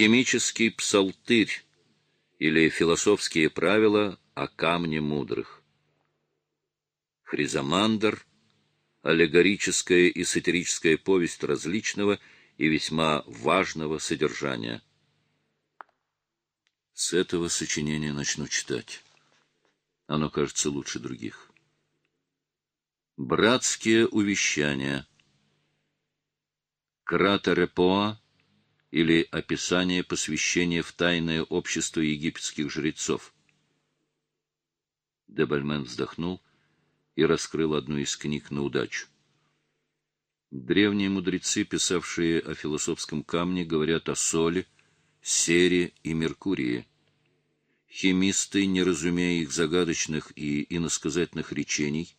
Химический псалтырь или философские правила о камне мудрых. Хризамандр — аллегорическая и сатирическая повесть различного и весьма важного содержания. С этого сочинения начну читать. Оно кажется лучше других. Братские увещания. Кратерепоа или описание посвящения в тайное общество египетских жрецов. Дебальмен вздохнул и раскрыл одну из книг на удачу. Древние мудрецы, писавшие о философском камне, говорят о соли, сере и меркурии. Химисты, не разумея их загадочных и иносказательных речений,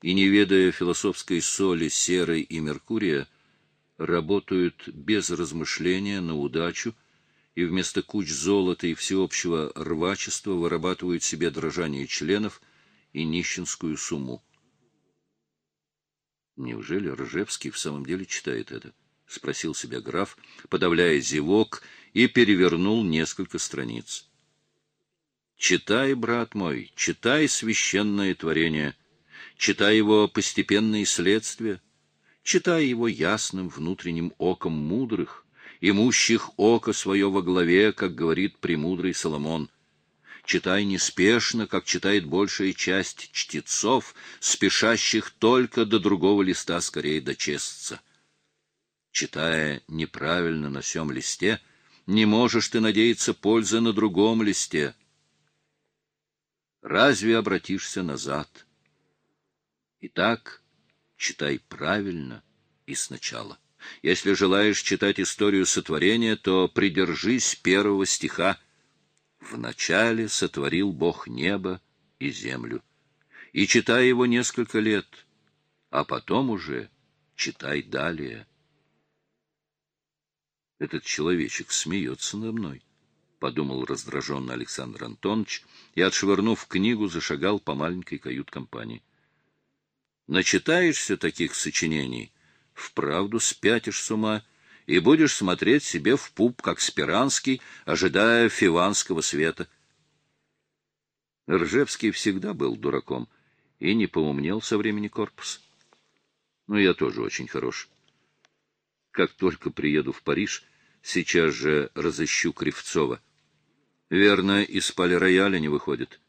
и не ведая философской соли, серы и меркурия, работают без размышления на удачу и вместо куч золота и всеобщего рвачества вырабатывают себе дрожание членов и нищенскую сумму. Неужели Ржевский в самом деле читает это? — спросил себя граф, подавляя зевок, и перевернул несколько страниц. «Читай, брат мой, читай священное творение, читай его постепенные следствия, читай его ясным внутренним оком мудрых, имущих око свое во главе, как говорит премудрый Соломон. Читай неспешно, как читает большая часть чтецов, спешащих только до другого листа скорее дочесться. Читая неправильно на сём листе, не можешь ты надеяться пользы на другом листе. Разве обратишься назад? Итак, читай правильно и сначала. Если желаешь читать историю сотворения, то придержись первого стиха. «Вначале сотворил Бог небо и землю». И читай его несколько лет, а потом уже читай далее. Этот человечек смеется надо мной, — подумал раздраженно Александр Антонович и, отшвырнув книгу, зашагал по маленькой кают-компании. Начитаешься таких сочинений, вправду спятишь с ума и будешь смотреть себе в пуп, как Спиранский, ожидая фиванского света. Ржевский всегда был дураком и не поумнел со времени корпуса. Но я тоже очень хорош. Как только приеду в Париж, сейчас же разыщу Кривцова. Верно, из рояля не выходит.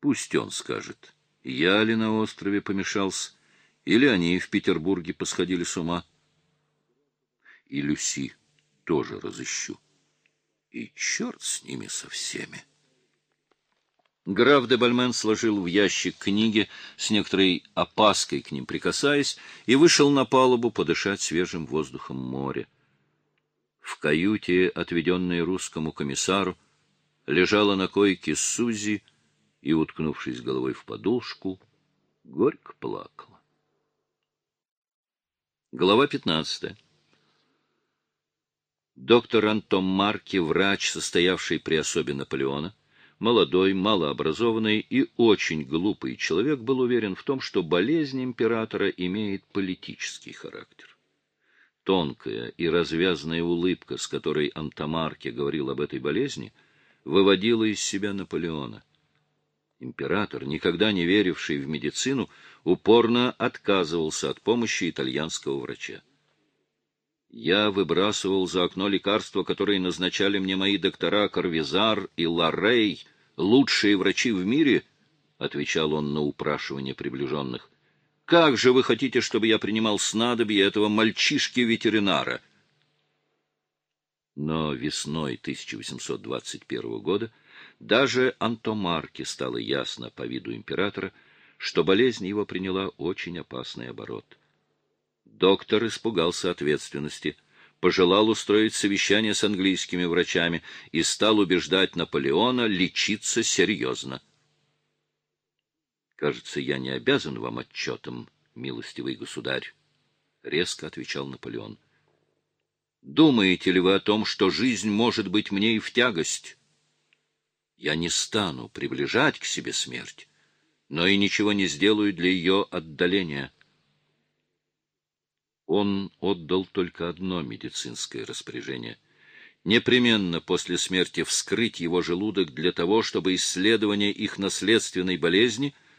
Пусть он скажет, я ли на острове помешался, или они в Петербурге посходили с ума. И Люси тоже разыщу. И черт с ними со всеми. Граф де Бальмен сложил в ящик книги, с некоторой опаской к ним прикасаясь, и вышел на палубу подышать свежим воздухом моря. В каюте, отведенной русскому комиссару, лежала на койке Сузи и, уткнувшись головой в подушку, горько плакала. Глава 15. Доктор Антон Марки, врач, состоявший при особе Наполеона, молодой, малообразованный и очень глупый человек, был уверен в том, что болезнь императора имеет политический характер. Тонкая и развязная улыбка, с которой Антомарки говорил об этой болезни, выводила из себя Наполеона. Император, никогда не веривший в медицину, упорно отказывался от помощи итальянского врача. Я выбрасывал за окно лекарства, которые назначали мне мои доктора Карвизар и Ларрей, лучшие врачи в мире, — отвечал он на упрашивание приближенных. — Как же вы хотите, чтобы я принимал снадобье этого мальчишки-ветеринара? Но весной 1821 года даже Антомарке стало ясно по виду императора, что болезнь его приняла очень опасный оборот. Доктор испугался ответственности, пожелал устроить совещание с английскими врачами и стал убеждать Наполеона лечиться серьезно. «Кажется, я не обязан вам отчетом, милостивый государь», — резко отвечал Наполеон. «Думаете ли вы о том, что жизнь может быть мне и в тягость?» Я не стану приближать к себе смерть, но и ничего не сделаю для ее отдаления. Он отдал только одно медицинское распоряжение. непременно после смерти вскрыть его желудок для того, чтобы исследование их наследственной болезни –